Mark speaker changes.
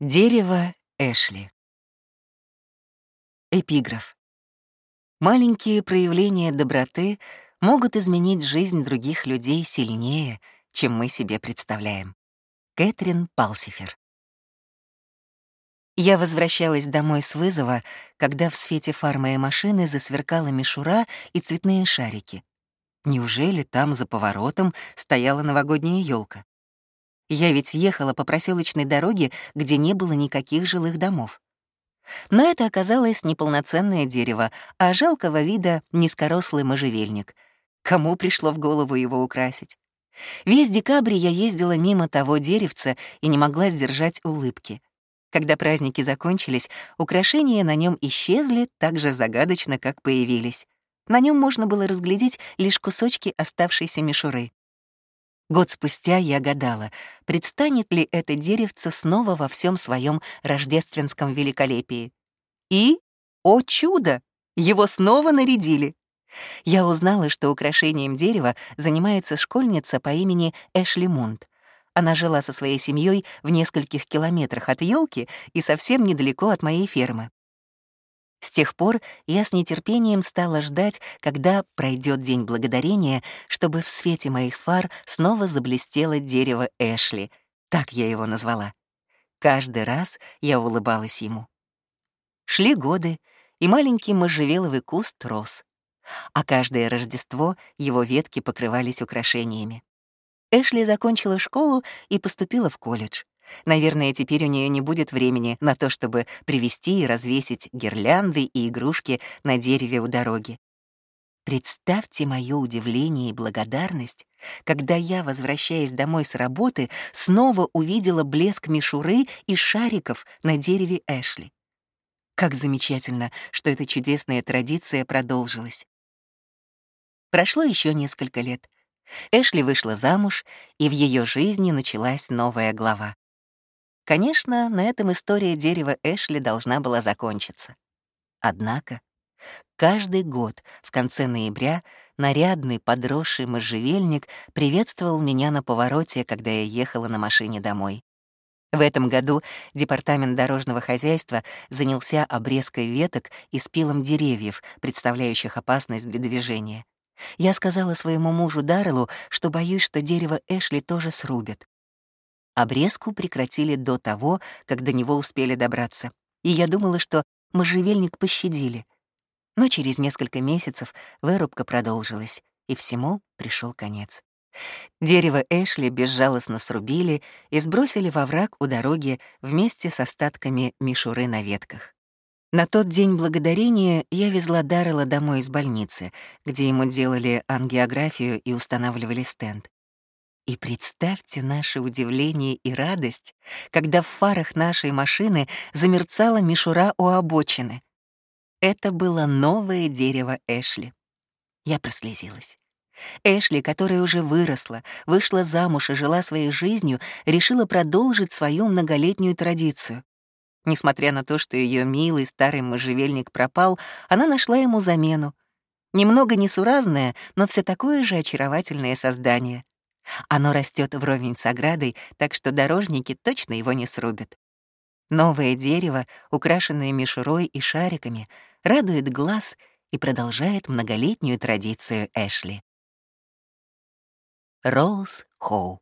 Speaker 1: Дерево Эшли. Эпиграф. Маленькие проявления доброты могут изменить жизнь других людей сильнее, чем мы себе представляем. Кэтрин Палсифер. Я возвращалась домой с вызова, когда в свете фар моей машины засверкала мишура и цветные шарики. Неужели там за поворотом стояла новогодняя елка? Я ведь ехала по проселочной дороге, где не было никаких жилых домов. Но это оказалось неполноценное дерево, а жалкого вида низкорослый можжевельник. Кому пришло в голову его украсить? Весь декабрь я ездила мимо того деревца и не могла сдержать улыбки. Когда праздники закончились, украшения на нем исчезли так же загадочно, как появились. На нем можно было разглядеть лишь кусочки оставшейся мишуры. Год спустя я гадала, предстанет ли это деревце снова во всем своем рождественском великолепии. И, о чудо, его снова нарядили. Я узнала, что украшением дерева занимается школьница по имени Эшли Мунд. Она жила со своей семьей в нескольких километрах от елки и совсем недалеко от моей фермы. С тех пор я с нетерпением стала ждать, когда пройдет День Благодарения, чтобы в свете моих фар снова заблестело дерево Эшли. Так я его назвала. Каждый раз я улыбалась ему. Шли годы, и маленький можжевеловый куст рос. А каждое Рождество его ветки покрывались украшениями. Эшли закончила школу и поступила в колледж. Наверное, теперь у нее не будет времени на то, чтобы привезти и развесить гирлянды и игрушки на дереве у дороги. Представьте мое удивление и благодарность, когда я, возвращаясь домой с работы, снова увидела блеск мишуры и шариков на дереве Эшли. Как замечательно, что эта чудесная традиция продолжилась. Прошло еще несколько лет. Эшли вышла замуж, и в ее жизни началась новая глава. Конечно, на этом история дерева Эшли должна была закончиться. Однако каждый год в конце ноября нарядный подросший можжевельник приветствовал меня на повороте, когда я ехала на машине домой. В этом году Департамент дорожного хозяйства занялся обрезкой веток и спилом деревьев, представляющих опасность для движения. Я сказала своему мужу Дарреллу, что боюсь, что дерево Эшли тоже срубят. Обрезку прекратили до того, как до него успели добраться, и я думала, что можжевельник пощадили. Но через несколько месяцев вырубка продолжилась, и всему пришел конец. Дерево Эшли безжалостно срубили и сбросили во враг у дороги вместе с остатками мишуры на ветках. На тот день благодарения я везла Даррела домой из больницы, где ему делали ангиографию и устанавливали стенд. И представьте наше удивление и радость, когда в фарах нашей машины замерцала мишура у обочины. Это было новое дерево Эшли. Я прослезилась. Эшли, которая уже выросла, вышла замуж и жила своей жизнью, решила продолжить свою многолетнюю традицию. Несмотря на то, что ее милый старый можжевельник пропал, она нашла ему замену. Немного несуразное, но все такое же очаровательное создание. Оно растет вровень с оградой, так что дорожники точно его не срубят. Новое дерево, украшенное мишурой и шариками, радует глаз и продолжает многолетнюю традицию Эшли. Роуз Хоу